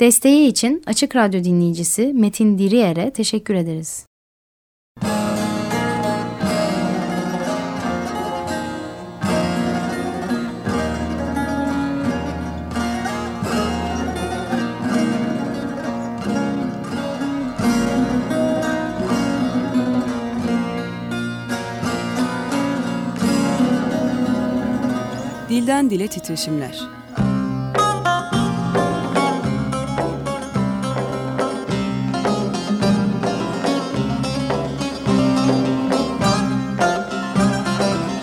Desteği için Açık Radyo dinleyicisi Metin Diriyer'e teşekkür ederiz. Dilden Dile Titreşimler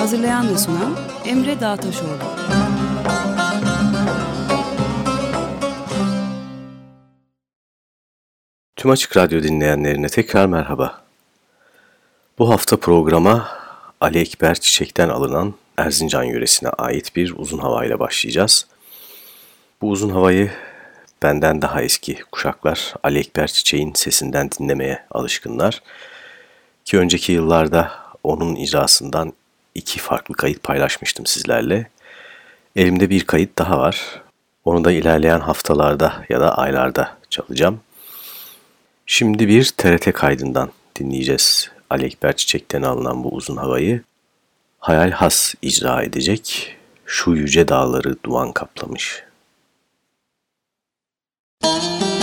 Hazırlayan ve sunan Emre Dağtaşoğlu. Tüm Açık Radyo dinleyenlerine tekrar merhaba. Bu hafta programa Ali Ekber Çiçek'ten alınan Erzincan yöresine ait bir uzun havayla başlayacağız. Bu uzun havayı benden daha eski kuşaklar Ali Ekber Çiçek'in sesinden dinlemeye alışkınlar. Ki önceki yıllarda onun icrasından iki farklı kayıt paylaşmıştım sizlerle. Elimde bir kayıt daha var. Onu da ilerleyen haftalarda ya da aylarda çalacağım. Şimdi bir TRT kaydından dinleyeceğiz. Ali Ekber Çiçek'ten alınan bu uzun havayı. Hayal Has icra edecek. Şu yüce dağları duman kaplamış. Müzik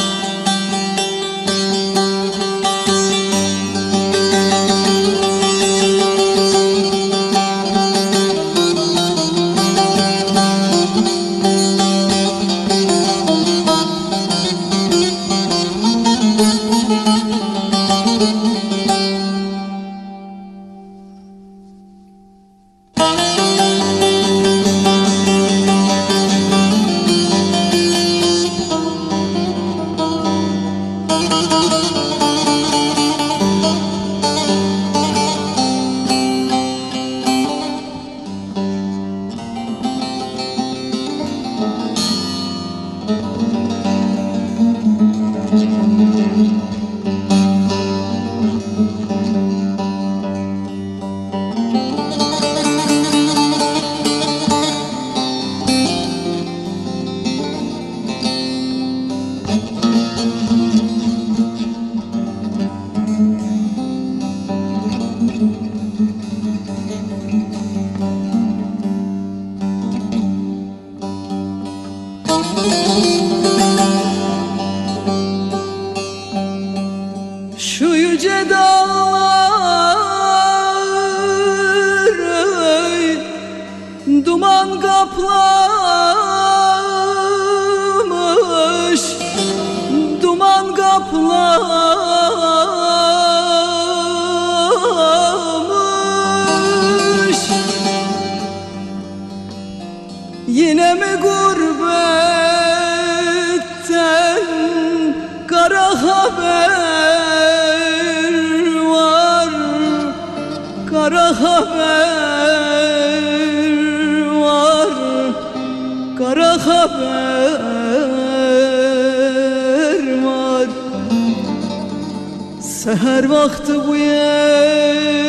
Seher vakti bu yerde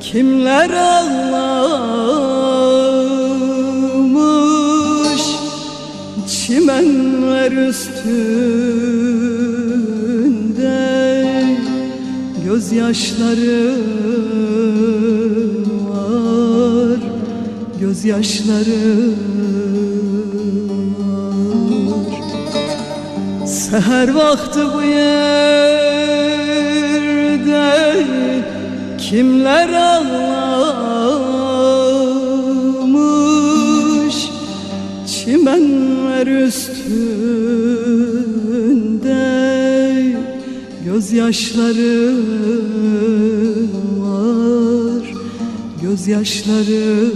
kimler ağlamış? Çimenler üstünde gözyaşları Gözyaşları Seher vakti bu yerde. Kimler ağlamış? Çimenler üstünde. Gözyaşları var. Gözyaşları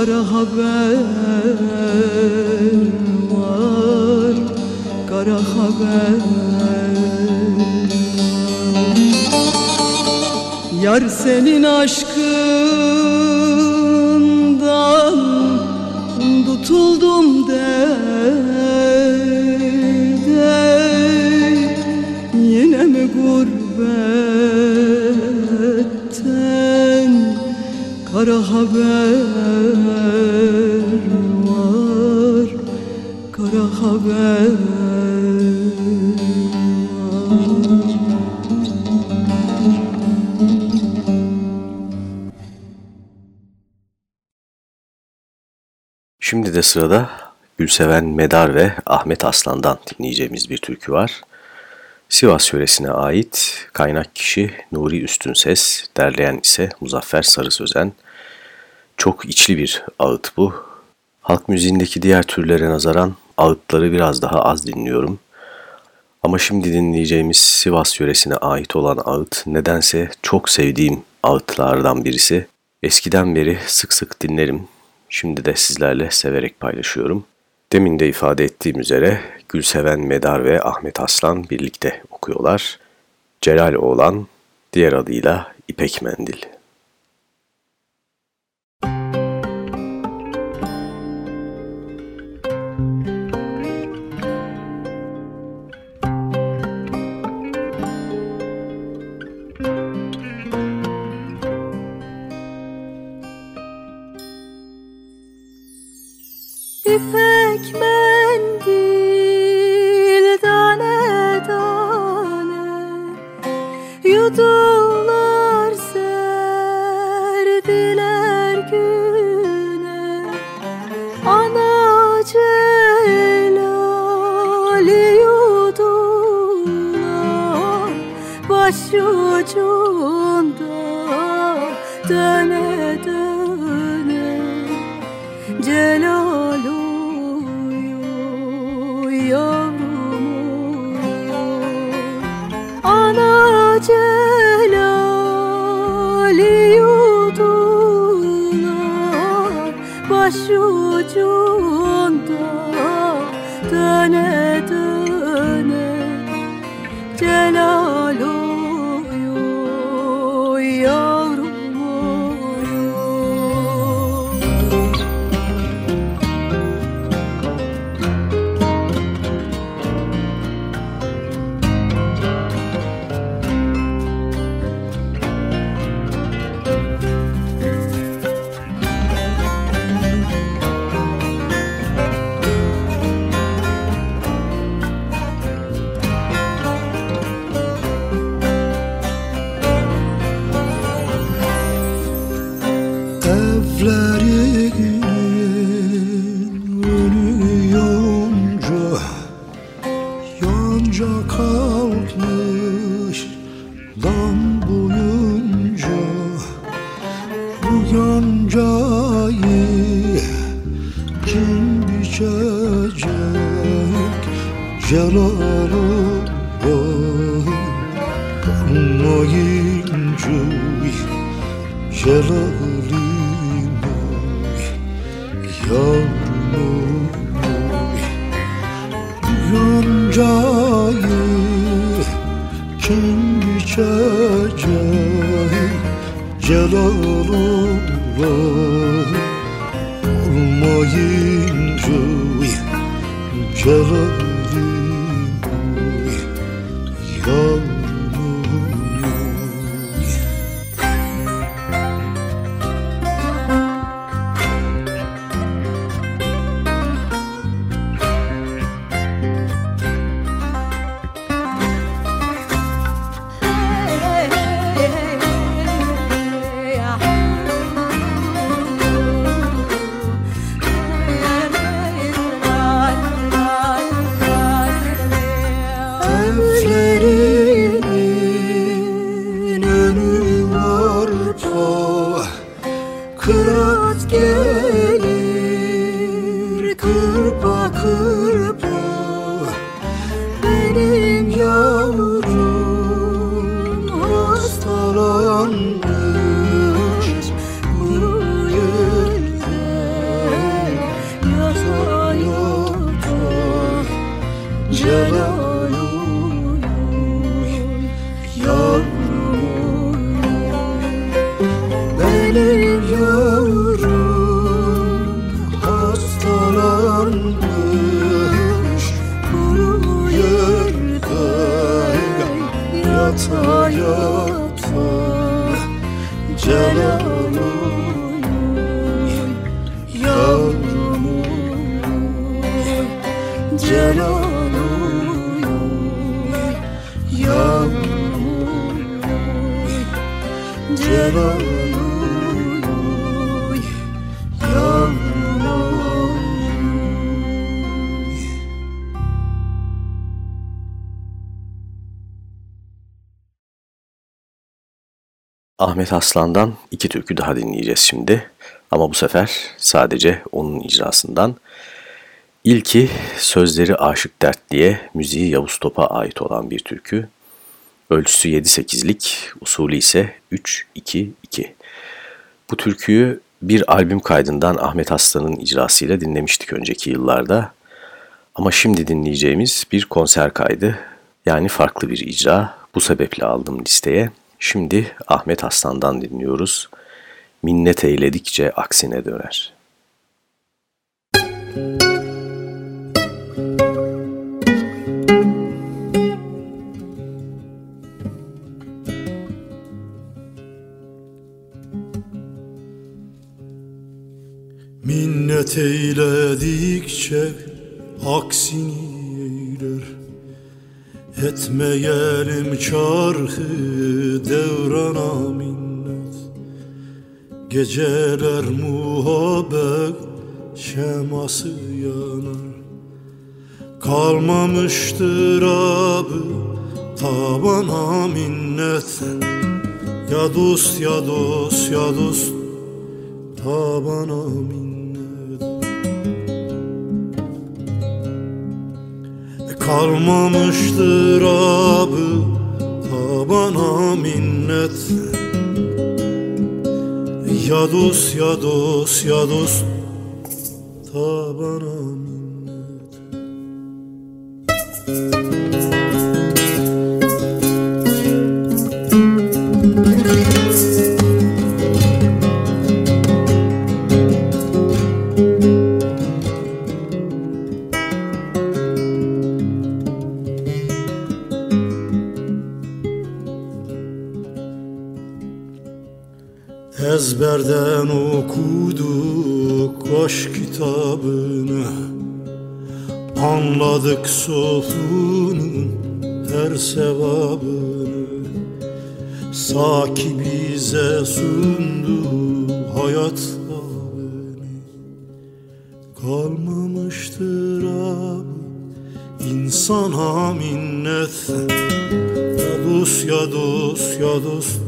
kara haber var kara haber Yar senin aşkından tutuldum de, kara haber Şimdi de sırada Gülseven Medar ve Ahmet Aslan'dan dinleyeceğimiz bir türkü var. Sivas yöresine ait kaynak kişi Nuri Üstünses, derleyen ise Muzaffer Sarı Sözen. Çok içli bir ağıt bu. Halk müziğindeki diğer türlere nazaran ağıtları biraz daha az dinliyorum. Ama şimdi dinleyeceğimiz Sivas yöresine ait olan ağıt nedense çok sevdiğim ağıtlardan birisi. Eskiden beri sık sık dinlerim. Şimdi de sizlerle severek paylaşıyorum. Demin de ifade ettiğim üzere Gülseven Medar ve Ahmet Aslan birlikte okuyorlar. Celal Oğlan, diğer adıyla İpek Mendil. İpek mendil yoncayı kim biçecek? Celalullah Olmayınca Celalim Yavrum Yoncayı kim biçecek? Celalullah Olmayınca Celalim Benim Ahmet Aslan'dan iki türkü daha dinleyeceğiz şimdi. Ama bu sefer sadece onun icrasından. İlki sözleri Aşık Dert diye müziği Yavuz Top'a ait olan bir türkü. Ölçüsü 7-8'lik, usulü ise 3-2-2. Bu türküyü bir albüm kaydından Ahmet Aslan'ın icrasıyla dinlemiştik önceki yıllarda. Ama şimdi dinleyeceğimiz bir konser kaydı. Yani farklı bir icra. Bu sebeple aldım listeye. Şimdi Ahmet Aslan'dan dinliyoruz. Minnet eyledikçe aksine döner. Minnet eyledikçe aksini eyler Etmeyelim çarkı devrana minnet Geceler muhabbet şeması yanar. Kalmamıştır abi tabana minnet Ya dost ya dost ya dost tabana minnet Kalmamıştır abi tabana minnet. Ya dost ya dost ya dost tabana Ezberden okuduk aşk kitabını. Anladık sofunun her sevabını. Saki bize sundu hayat habını Kalmamıştır abi insana minnet. Ya dost ya dost ya dost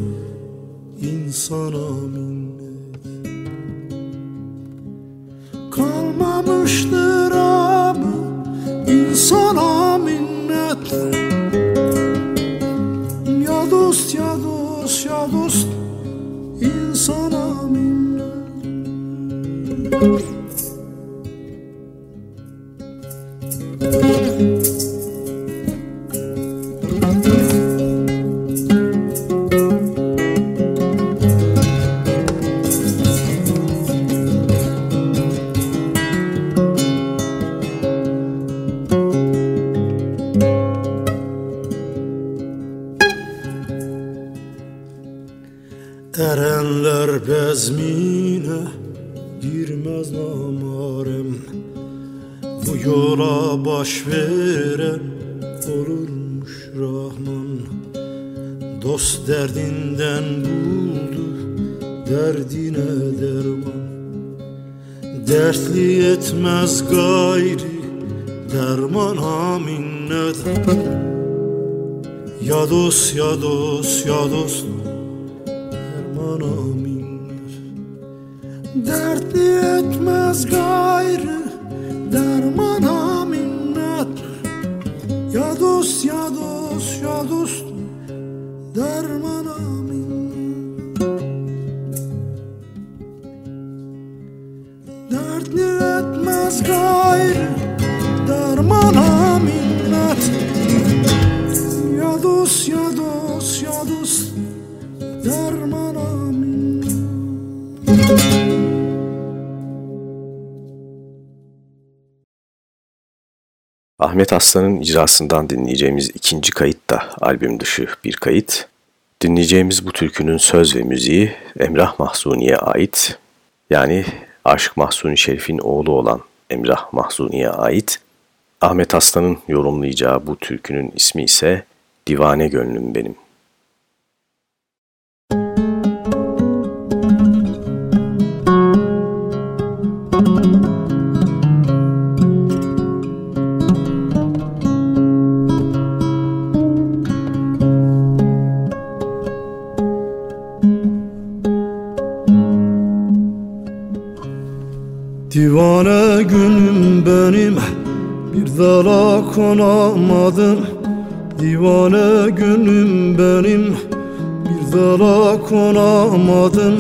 insana minnet eşya dost insana minnet. Aslan'ın icrasından dinleyeceğimiz ikinci kayıt da albüm dışı bir kayıt. Dinleyeceğimiz bu türkünün söz ve müziği Emrah Mahzuni'ye ait. Yani Aşık Mahzuni Şerif'in oğlu olan Emrah Mahzuni'ye ait. Ahmet Aslan'ın yorumlayacağı bu türkünün ismi ise Divane Gönlüm Benim. Divane günüm benim bir dala konamadım. Divane günüm benim bir dala konamadım.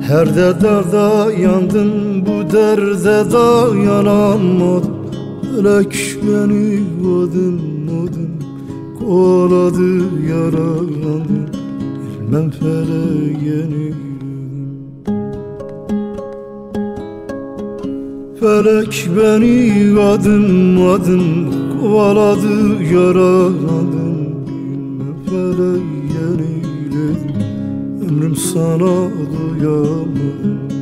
Her de derde yandım bu derde dayanamadım. Felek beni adım adım kovaladı yaralandım. Bilmem feleğini Felek beni adım adım kovaladı yaraladım. Felek yeniledi ömrüm sana duyamadım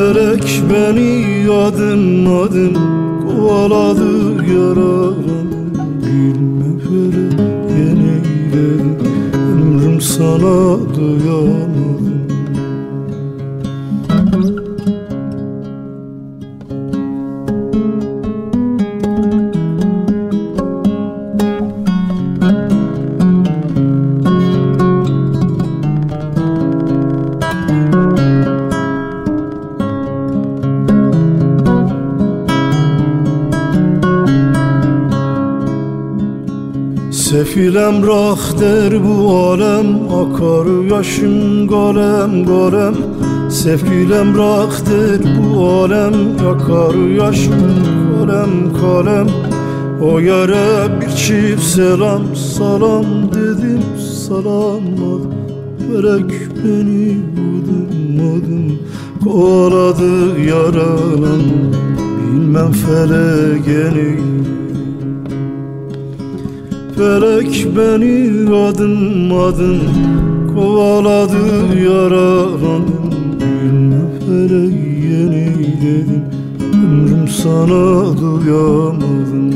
Felek beni adım adım kovaladı yaralandı Bilmem feleğe neyledim ömrüm sana duyamadım Der bu alem Akar yaşım galem Sefil emrah der bu alem Yakar yaşım kalem kalem O yere bir çift selam Salam dedim salamadım Felek beni adım adım Kovaladı yaralan Bilmem feleğeni Felek beni adım adım Kovaladı yaralandım. Gülme felek yeni dedim Ömrüm sana duyamadım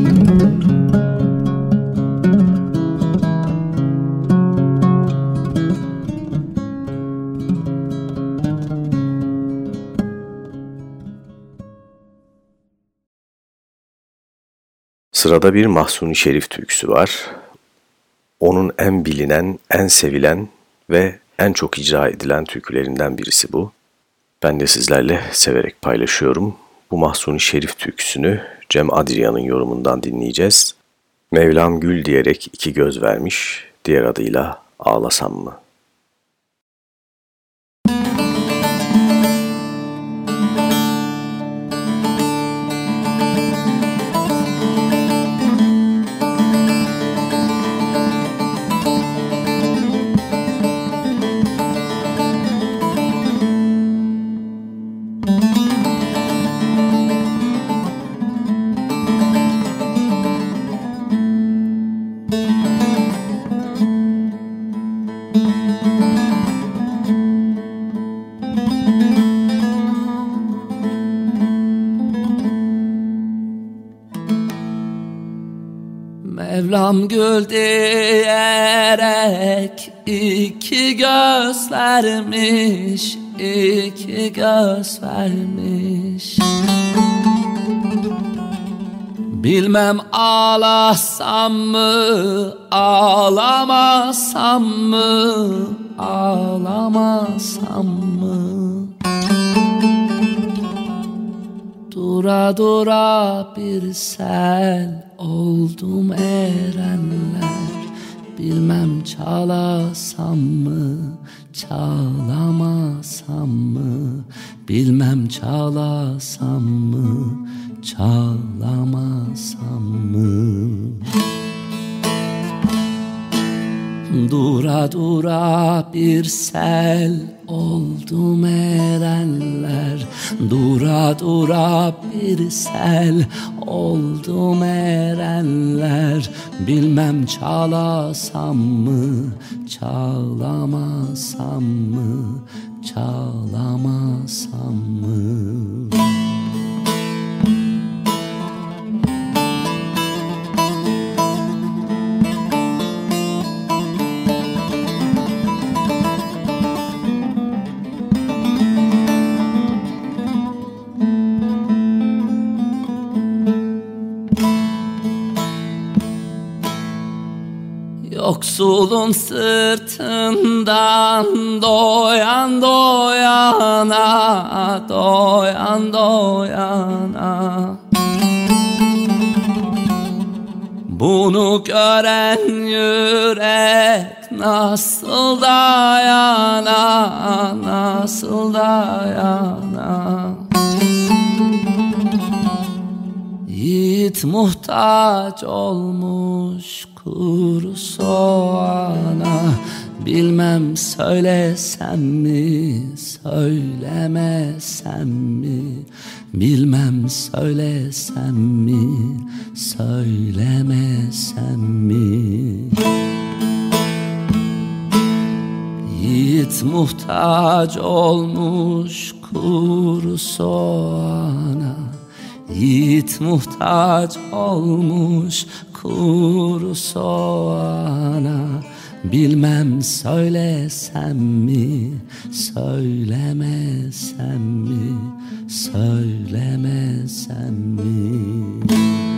Sırada bir Mahsuni Şerif türküsü var. Onun en bilinen, en sevilen ve en çok icra edilen türkülerinden birisi bu. Ben de sizlerle severek paylaşıyorum. Bu Mahsuni Şerif türküsünü Cem Adrian'ın yorumundan dinleyeceğiz. Mevlam Gül diyerek iki göz vermiş, diğer adıyla Ağlasam mı? Mevlam gül diyerek iki göz vermiş, iki göz vermiş. Bilmem ağlasam mı, ağlamasam mı, ağlamasam mı? Dura dura bir sel oldum erenler. Bilmem çalasam mı, çalamasam mı? Bilmem çalasam mı, çalamasam mı? Dura dura bir sel oldum erenler Dura dura bir sel. Oldum erenler Bilmem çalasam mı çalamasam mı çalamasam mı Yoksulun sırtından doyan doyana Doyan doyana. Bunu gören yürek nasıl dayana Nasıl dayana. Yiğit muhtaç olmuş kuru soğana Bilmem söylesem mi, söylemesem mi? Bilmem söylesem mi, söylemesem mi? Yiğit muhtaç olmuş kuru soğana Yiğit muhtaç olmuş kuru soğana Bilmem söylesem mi, söylemesem mi, söylemesem mi?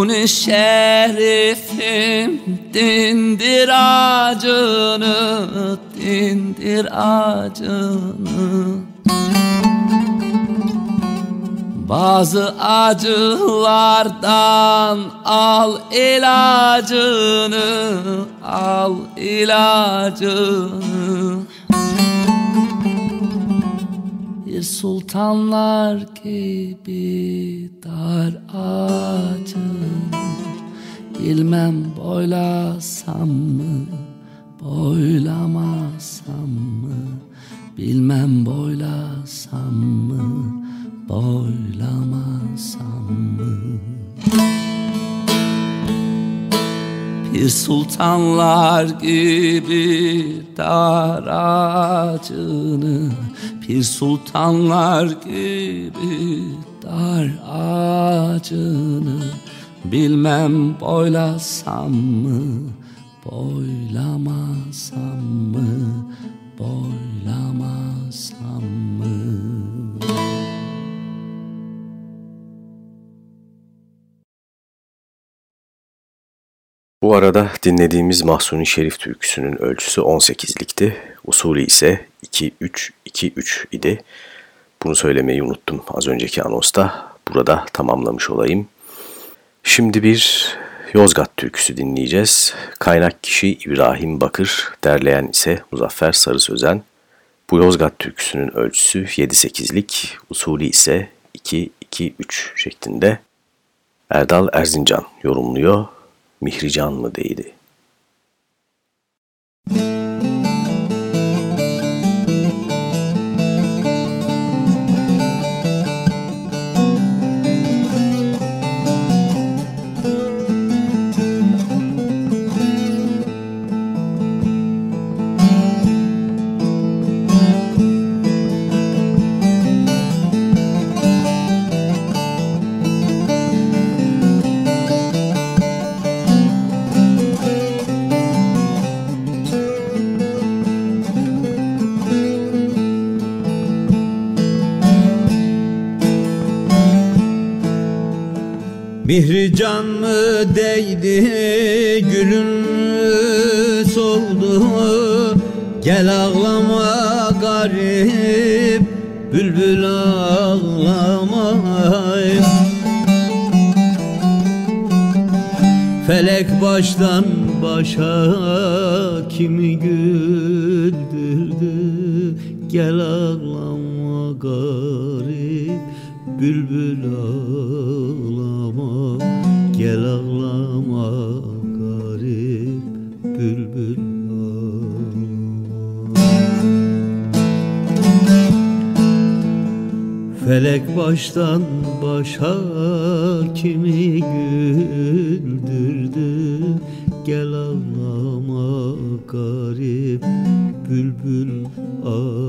Mahzun şerifim dindir acını Dindir acını. Bazı acılardan al ilacını Al ilacını sultanlar gibi dar ağacını Bilmem boylasam mı, boylamasam mı? Bilmem boylasam mı boylamasam mı Bir sultanlar gibi dar ağacını Bir sultanlar gibi dar ağacını Bilmem boylasam mı Boylamasam mı Boylamasam mı Bu arada dinlediğimiz Mahsuni Şerif türküsünün ölçüsü 18'likti. Usulü ise 2-3-2-3 idi. Bunu söylemeyi unuttum az önceki anosta. Burada tamamlamış olayım. Şimdi bir Yozgat türküsü dinleyeceğiz. Kaynak kişi İbrahim Bakır, derleyen ise Muzaffer Sarı Sözen. Bu Yozgat türküsünün ölçüsü 7-8'lik, usulü ise 2-2-3 şeklinde. Erdal Erzincan yorumluyor. Mihrican mı değdi? Mihrican mı değdi gülün mü soldu? Gel ağlama garip bülbül ağlama. Felek baştan başa kimi güldürdü? Gel ağlama garip bülbül ağlama Gel ağlama garip bülbül Felek baştan başa kimi güldürdü? Gel ağlama garip bülbül ağlama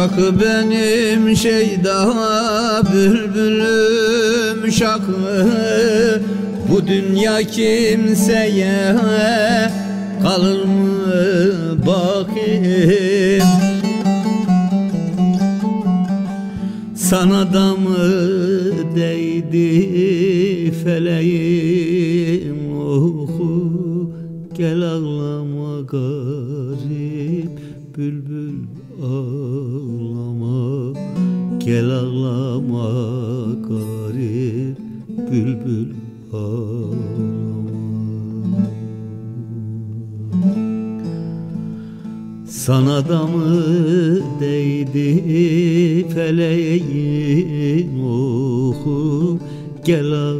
Şakı benim şey daha bülbülüm şakı Bu dünya kimseye kalır mı bakayım? Sana da mı değdi feleğim? Oku Gel ağlama garip bülbül Gel ağlama garip bülbül ağlama. Sana da mı değdi feleğin oku? Gel ağlama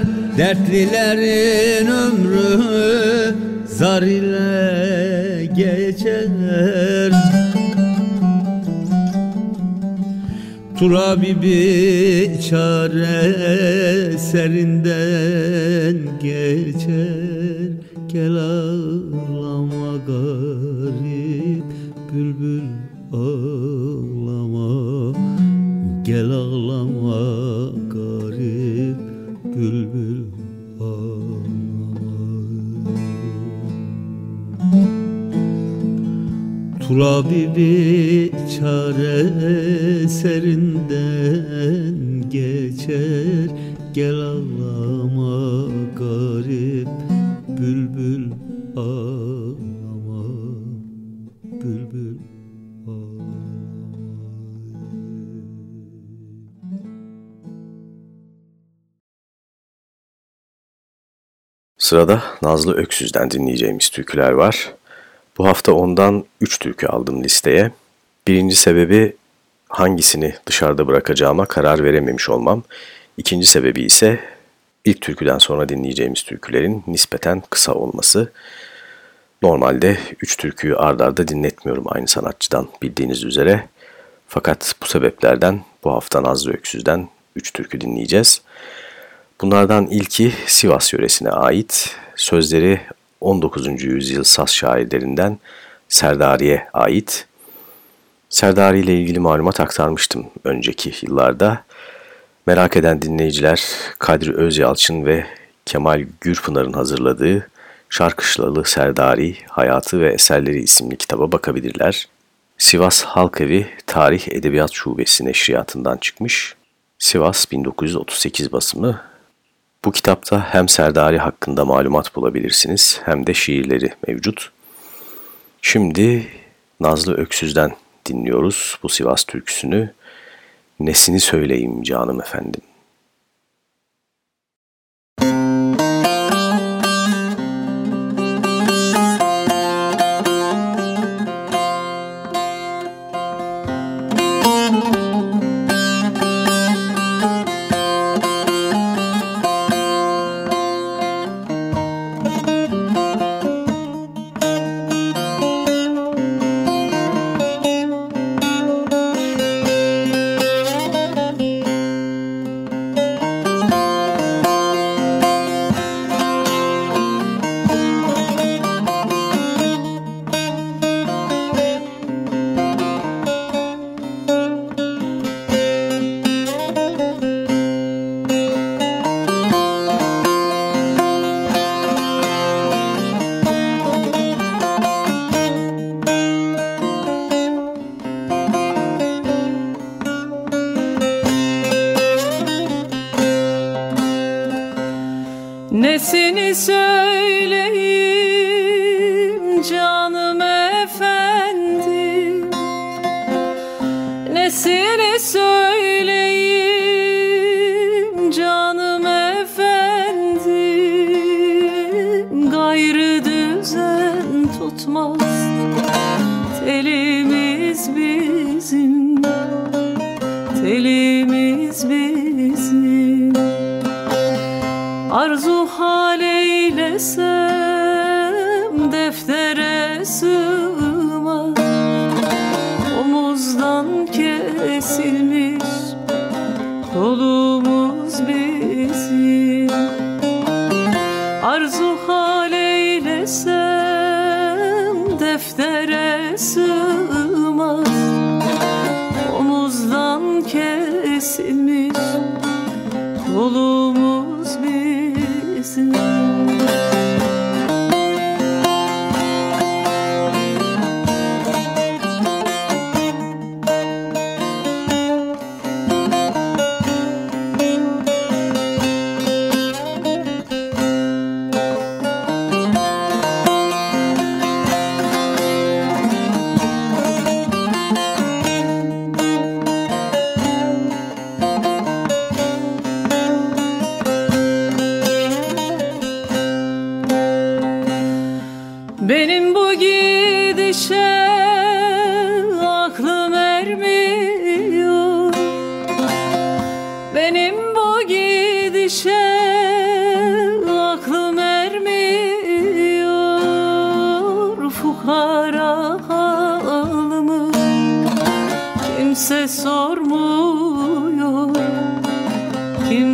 geçer Dertlilerin ömrü zar ile geçer. Turabi bir çare serinden geçer. Gel ağlama garip bülbül ağlama Turabi çare serinden geçer. Gel ağlama garip bülbül ağlama. Bülbül Sırada Nazlı Öksüz'den dinleyeceğimiz türküler var. Bu hafta ondan 3 türkü aldım listeye. Birinci sebebi hangisini dışarıda bırakacağıma karar verememiş olmam. İkinci sebebi ise ilk türküden sonra dinleyeceğimiz türkülerin nispeten kısa olması. Normalde 3 türküyü ard arda dinletmiyorum aynı sanatçıdan bildiğiniz üzere. Fakat bu sebeplerden bu hafta Nazlı Öksüz'den 3 türkü dinleyeceğiz. Bunlardan ilki Sivas yöresine ait, sözleri 19. yüzyıl Saz şairlerinden Serdari'ye ait. Serdari ile ilgili malumat aktarmıştım önceki yıllarda. Merak eden dinleyiciler Kadri Özyalçın ve Kemal Gürpınar'ın hazırladığı Şarkışlalı Serdari Hayatı ve Eserleri isimli kitaba bakabilirler. Sivas Halk Evi Tarih Edebiyat Şubesi neşriyatından çıkmış. Sivas 1938 basımı bu kitapta hem Serdari hakkında malumat bulabilirsiniz hem de şiirleri mevcut. Şimdi Nazlı Öksüz'den dinliyoruz bu Sivas türküsünü. Nesini söyleyeyim canım efendim.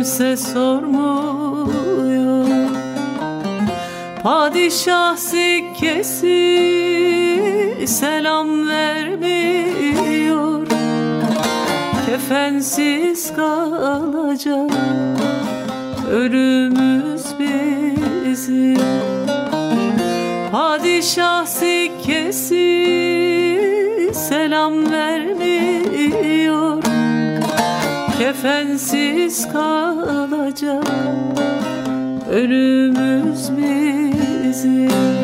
Kimse sormuyor. Padişah sikkesi selam vermiyor. Kefensiz kalacak ölümüz bizim. Padişah sikkesi selam vermiyor. Kefensiz kalacak ölümüz bizim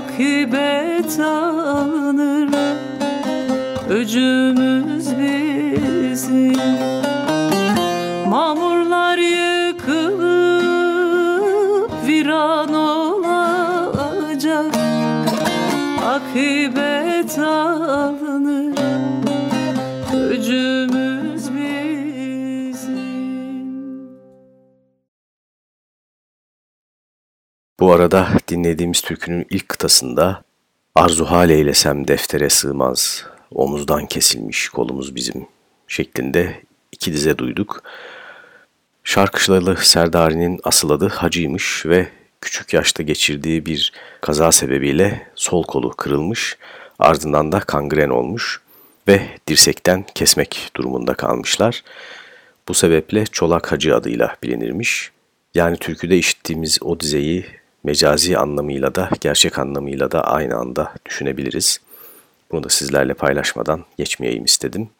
Akıbet alınır. Öcümüz bizim Bu arada dinlediğimiz türkünün ilk kıtasında Arzu hal eylesem deftere sığmaz, omuzdan kesilmiş kolumuz bizim şeklinde iki dize duyduk. Şarkışlalı Serdari'nin asıl adı Hacı'ymış ve küçük yaşta geçirdiği bir kaza sebebiyle sol kolu kırılmış, ardından da kangren olmuş ve dirsekten kesmek durumunda kalmışlar. Bu sebeple Çolak Hacı adıyla bilinirmiş. Yani türküde işittiğimiz o dizeyi mecazi anlamıyla da gerçek anlamıyla da aynı anda düşünebiliriz. Bunu da sizlerle paylaşmadan geçmeyeyim istedim.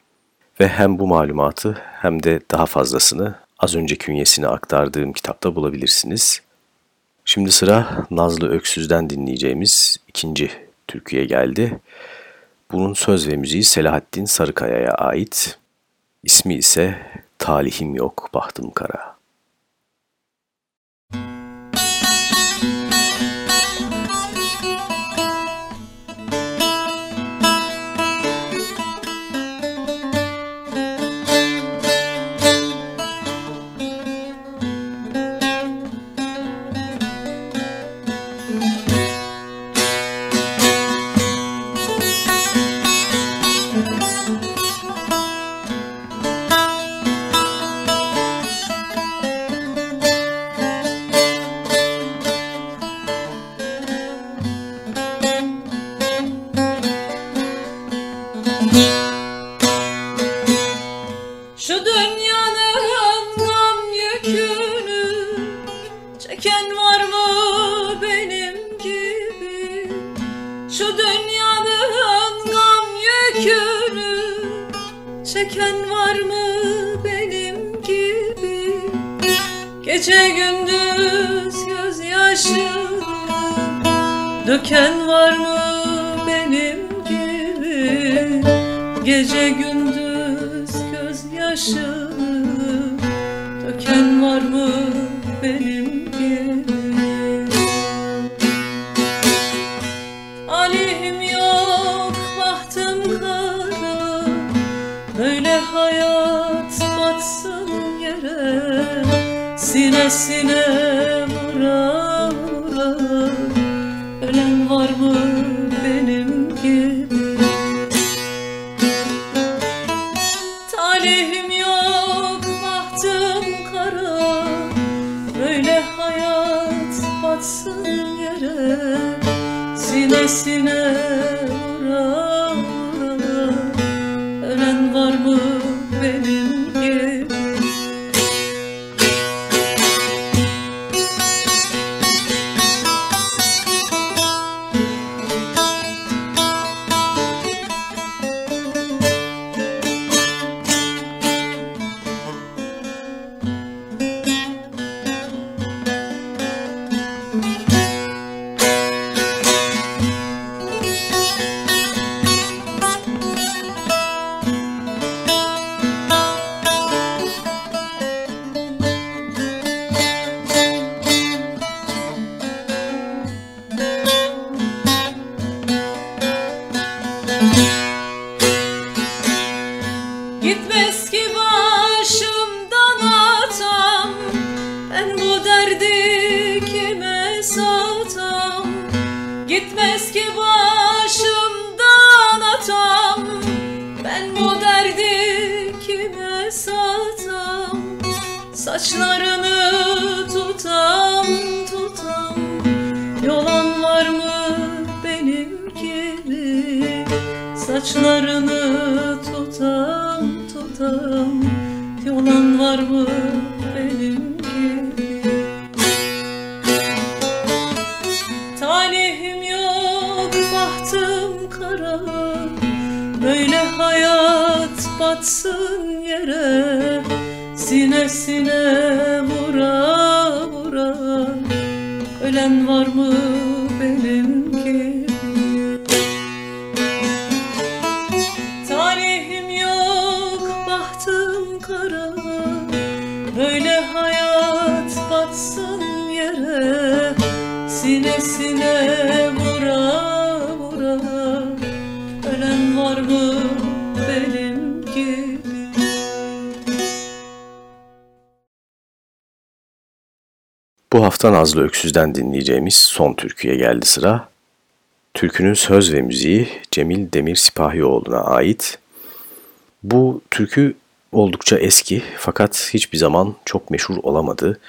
Ve hem bu malumatı hem de daha fazlasını az önce künyesini aktardığım kitapta bulabilirsiniz. Şimdi sıra Nazlı Öksüz'den dinleyeceğimiz ikinci türküye geldi. Bunun söz ve müziği Selahattin Sarıkaya'ya ait. İsmi ise Talihim Yok Bahtım Kara. Yere Sinesine vura vura Ölen var mı benim gibi Bu hafta Nazlı Öksüz'den dinleyeceğimiz son türküye geldi sıra. Türkünün söz ve müziği Cemil Demir Sipahioğlu'na ait. Bu türkü oldukça eski fakat hiçbir zaman çok meşhur olamadı.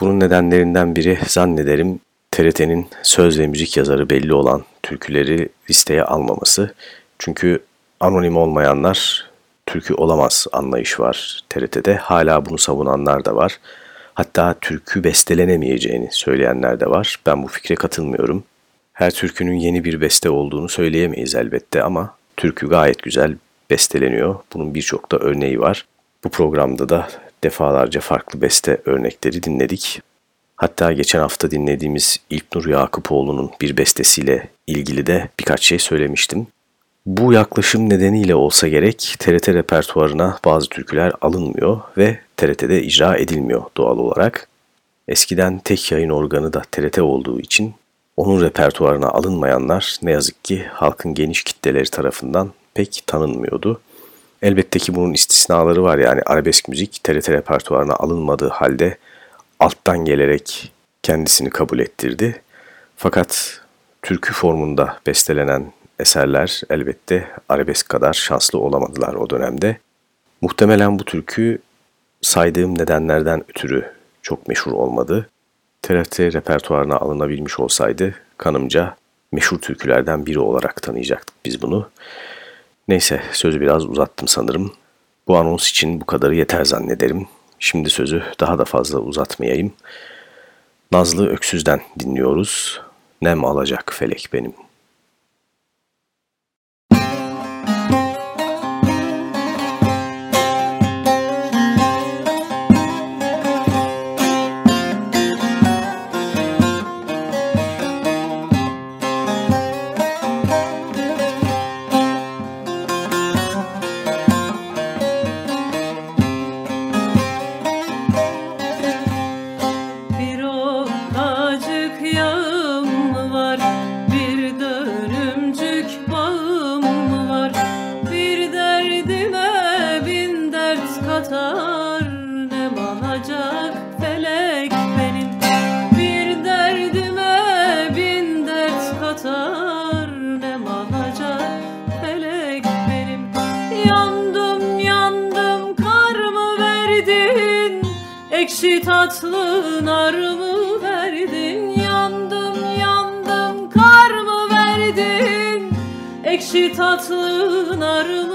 Bunun nedenlerinden biri zannederim TRT'nin söz ve müzik yazarı belli olan türküleri listeye almaması. Çünkü anonim olmayanlar türkü olamaz anlayış var TRT'de. Hala bunu savunanlar da var. Hatta türkü bestelenemeyeceğini söyleyenler de var. Ben bu fikre katılmıyorum. Her türkünün yeni bir beste olduğunu söyleyemeyiz elbette ama türkü gayet güzel besteleniyor. Bunun birçok da örneği var. Bu programda da defalarca farklı beste örnekleri dinledik. Hatta geçen hafta dinlediğimiz İlknur Yakupoğlu'nun bir bestesiyle ilgili de birkaç şey söylemiştim. Bu yaklaşım nedeniyle olsa gerek TRT repertuarına bazı türküler alınmıyor ve TRT'de icra edilmiyor doğal olarak. Eskiden tek yayın organı da TRT olduğu için onun repertuarına alınmayanlar ne yazık ki halkın geniş kitleleri tarafından pek tanınmıyordu. Elbette ki bunun istisnaları var yani arabesk müzik TRT repertuarına alınmadığı halde alttan gelerek kendisini kabul ettirdi. Fakat türkü formunda bestelenen eserler elbette arabesk kadar şanslı olamadılar o dönemde. Muhtemelen bu türkü saydığım nedenlerden ötürü çok meşhur olmadı. TRT repertuarına alınabilmiş olsaydı kanımca meşhur türkülerden biri olarak tanıyacaktık biz bunu. Neyse sözü biraz uzattım sanırım. Bu anons için bu kadarı yeter zannederim. Şimdi sözü daha da fazla uzatmayayım. Nazlı Öksüz'den dinliyoruz. Nem alacak felek benim. tatlı nar mı verdin Yandım yandım kar mı verdin? Ekşi tatlı nar mı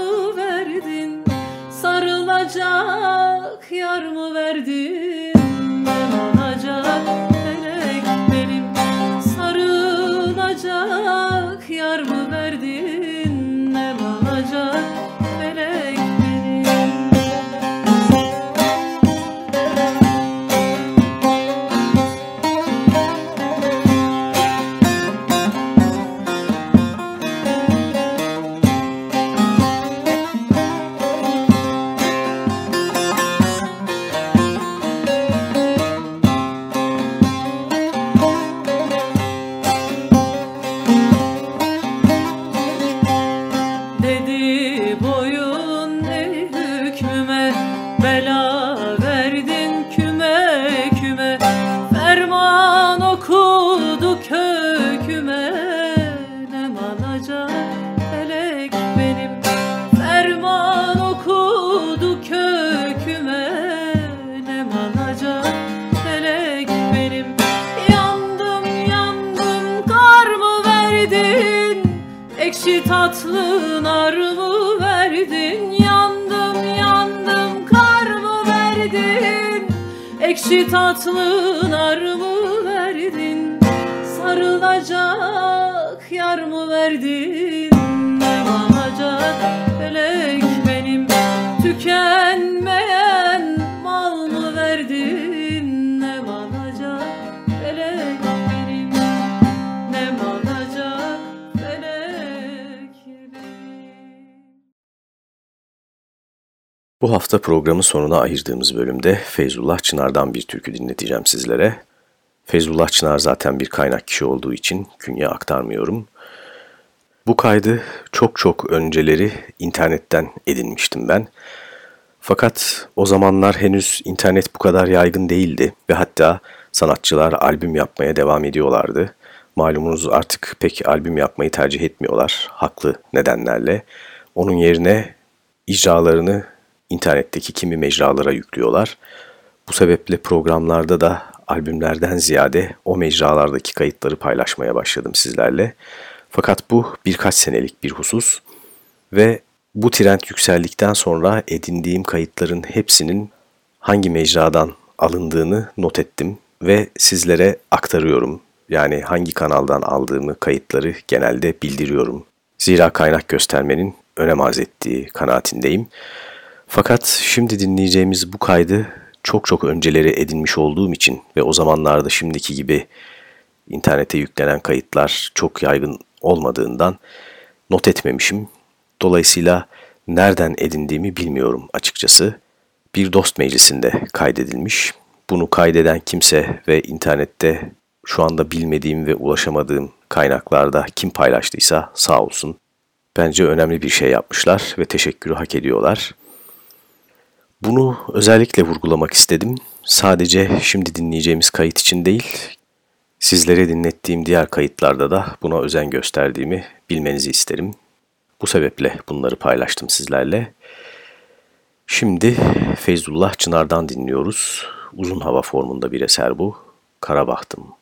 hafta programın sonuna ayırdığımız bölümde Feyzullah Çınar'dan bir türkü dinleteceğim sizlere. Feyzullah Çınar zaten bir kaynak kişi olduğu için künye aktarmıyorum. Bu kaydı çok çok önceleri internetten edinmiştim ben. Fakat o zamanlar henüz internet bu kadar yaygın değildi ve hatta sanatçılar albüm yapmaya devam ediyorlardı. Malumunuz artık pek albüm yapmayı tercih etmiyorlar haklı nedenlerle. Onun yerine icralarını internetteki kimi mecralara yüklüyorlar. Bu sebeple programlarda da albümlerden ziyade o mecralardaki kayıtları paylaşmaya başladım sizlerle. Fakat bu birkaç senelik bir husus ve bu trend yükseldikten sonra edindiğim kayıtların hepsinin hangi mecradan alındığını not ettim ve sizlere aktarıyorum. Yani hangi kanaldan aldığımı kayıtları genelde bildiriyorum. Zira kaynak göstermenin önem arz ettiği kanaatindeyim. Fakat şimdi dinleyeceğimiz bu kaydı çok çok önceleri edinmiş olduğum için ve o zamanlarda şimdiki gibi internete yüklenen kayıtlar çok yaygın olmadığından not etmemişim. Dolayısıyla nereden edindiğimi bilmiyorum açıkçası. Bir dost meclisinde kaydedilmiş. Bunu kaydeden kimse ve internette şu anda bilmediğim ve ulaşamadığım kaynaklarda kim paylaştıysa sağ olsun. Bence önemli bir şey yapmışlar ve teşekkürü hak ediyorlar. Bunu özellikle vurgulamak istedim. Sadece şimdi dinleyeceğimiz kayıt için değil, sizlere dinlettiğim diğer kayıtlarda da buna özen gösterdiğimi bilmenizi isterim. Bu sebeple bunları paylaştım sizlerle. Şimdi Feyzullah Çınar'dan dinliyoruz. Uzun hava formunda bir eser bu. Karabahtım.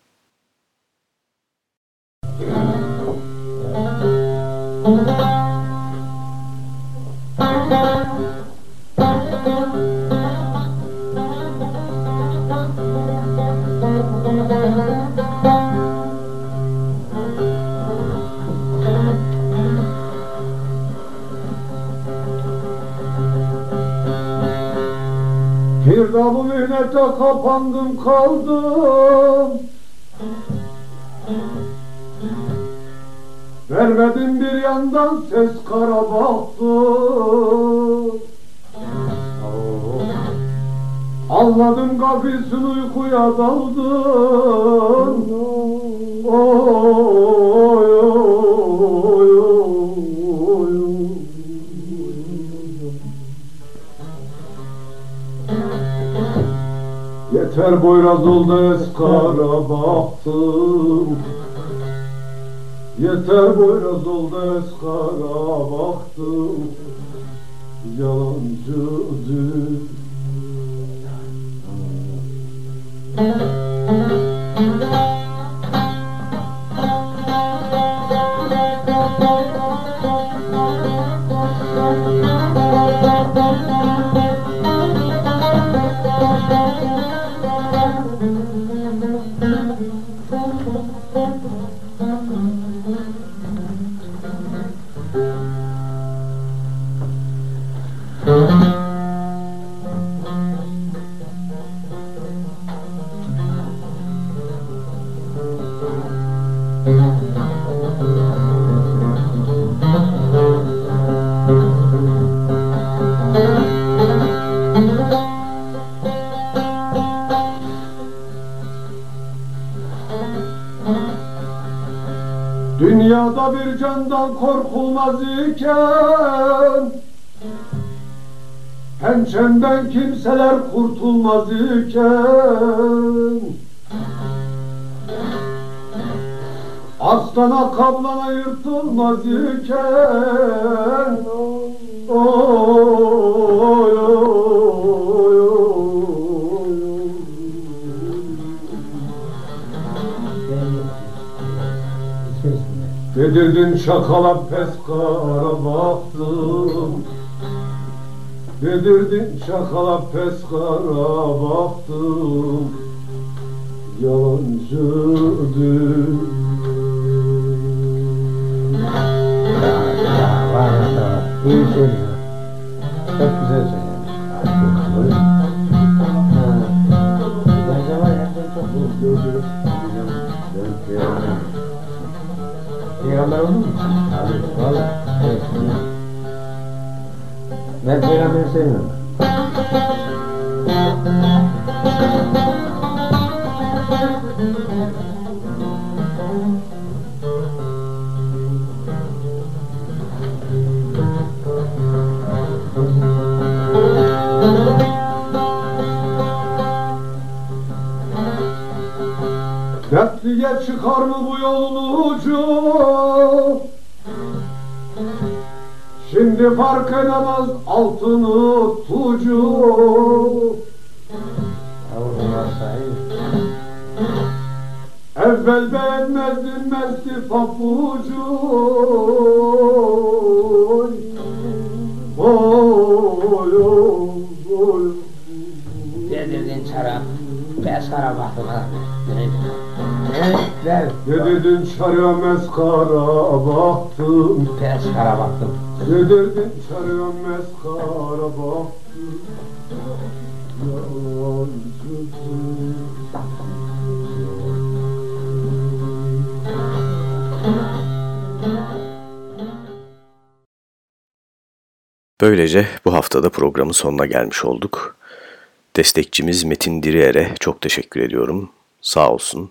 Mihnete kapandım kaldım. Vermedim bir yandan ses kara baktım Anladım gafilsin uykuya daldın Oy, Yeter boyraz oldu eskara baktım Yeter boyraz oldu eskara baktım Yalancı dünya Bir candan korkulmaz iken Pençemden kimseler kurtulmaz iken Aslana kablana yırtılmaz iken Oy, oy, oy, Dedirdin şakala pes kara baktım Dedirdin şakala pes kara baktım Var var. İyi söylüyor. Çok güzel söylüyor. Bence var ya çok. ¿Quiere hablar uno? Ven, pégame el señor. Thank you. Dertliye çıkar mı bu yolun ucu Şimdi fark edemez altını tucu. Evvel beğenmezdin mesti papucu Dedirdin çara. Pes kara baktım abi. Neydi? Evet, ver. Yedirdin çarya meskara baktım Pes kara baktım. Yedirdin çarya meskara baktım Yalancısın Böylece bu haftada programın sonuna gelmiş olduk. Destekçimiz Metin Diriyer'e çok teşekkür ediyorum. Sağ olsun.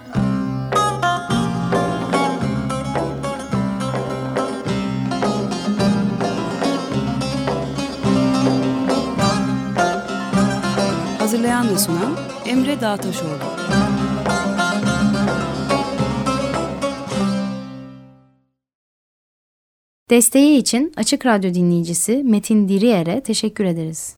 Hazırlayan ve sunan Emre Dağtaşoğlu. Desteği için Açık Radyo dinleyicisi Metin Diriyer'e teşekkür ederiz.